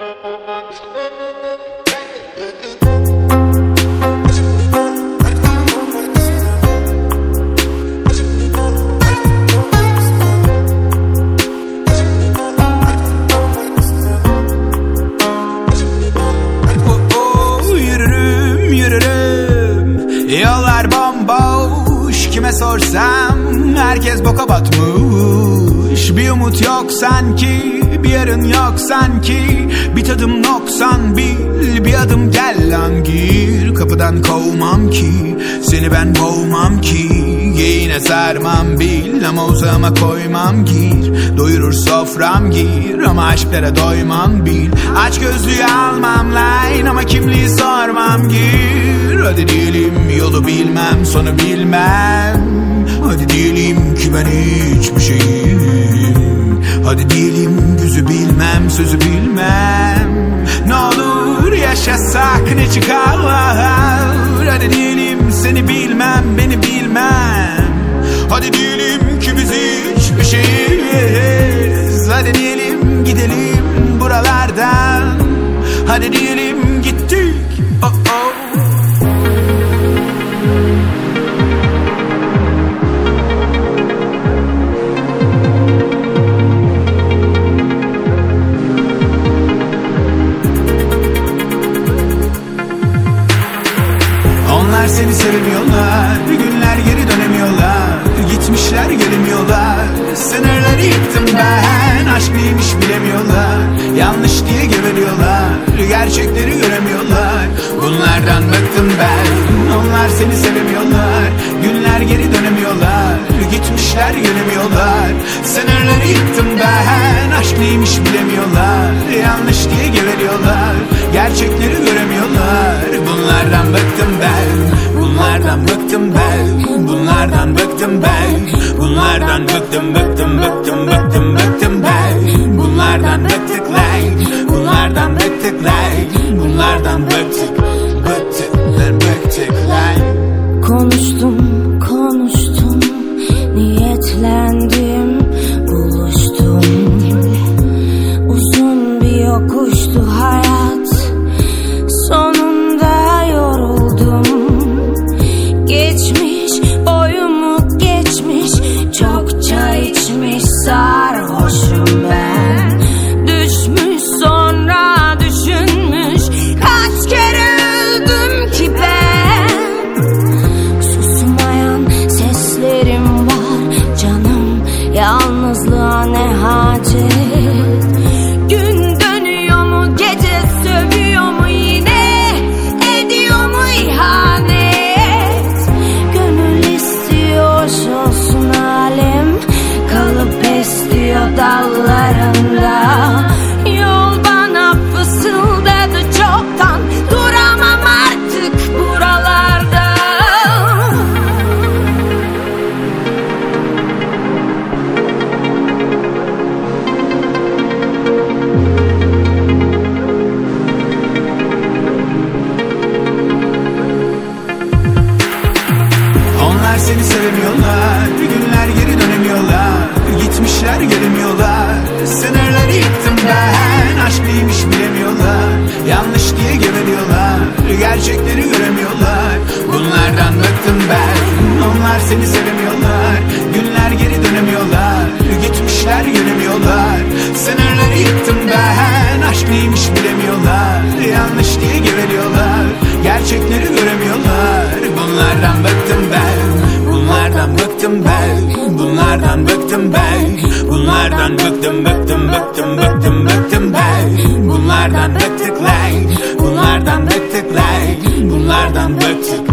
Yollar bomboş Kime sorsam Herkes boka batmış Bir umut yok sanki Bir yarın yok sanki. Bir tadım noksan bil Bir adım gel lan gir. Kapıdan kovmam ki Seni ben boğmam ki Geyine sarmam bil Ama uzağıma koymam gir. Doyurur sofram gir Ama aşklara doymam bil. Aç gözlüğü almam line Ama kimliği sormam gir. Hadi diyelim yolu bilmem Sonu bilmem. Hadi diyelim ki ben hiçbir şeyim. Hadi diyelim yüzü bilmem Sözü bilmem. Ne olur yaşasak ne çıkar Hadi diyelim seni bilmem Beni bilmem Hadi diyelim gittik. Oh oh. Onlar seni sevmiyorlar. Bir günler geri dönemiyorlar. Gitmişler gelemiyorlar. Sınırları yıktım ben Aşk neymiş bilemiyorlar. Yanlış diye geveliyorlar Gerçekleri göremiyorlar. Bunlardan bıktım ben. Onlar seni sevemiyorlar. Günler geri dönemiyorlar. Gitmişler gelemiyorlar. Sınırları yıktım ben. Aşk neymiş bilemiyorlar. Yanlış diye geveliyorlar Gerçekleri göremiyorlar. Bunlardan bıktım ben. Bunlardan bıktım ben. Bunlardan bıktım ben. Bunlardan bıktım bıktım bıktım bıktım bıktım Bunlardan bıktık lan Bunlardan bıktık lan Bunlardan bıktık bıktık bıktık lan Konuştum, konuştum, Gerçekleri göremiyorlar. Bunlardan bıktım ben. Onlar seni sevemiyorlar. Günler geri dönemiyorlar. Gitmişler gelemiyorlar Sınırları yıktım ben. Aşk neymiş bilemiyorlar. Yanlış diye geveliyorlar. Gerçekleri göremiyorlar. Bunlardan bıktım ben. Bunlardan bıktım ben. Bunlardan bıktım ben. Bunlardan bıktım bıktım bıktım bıktım bıktım ben Bunlardan bıktık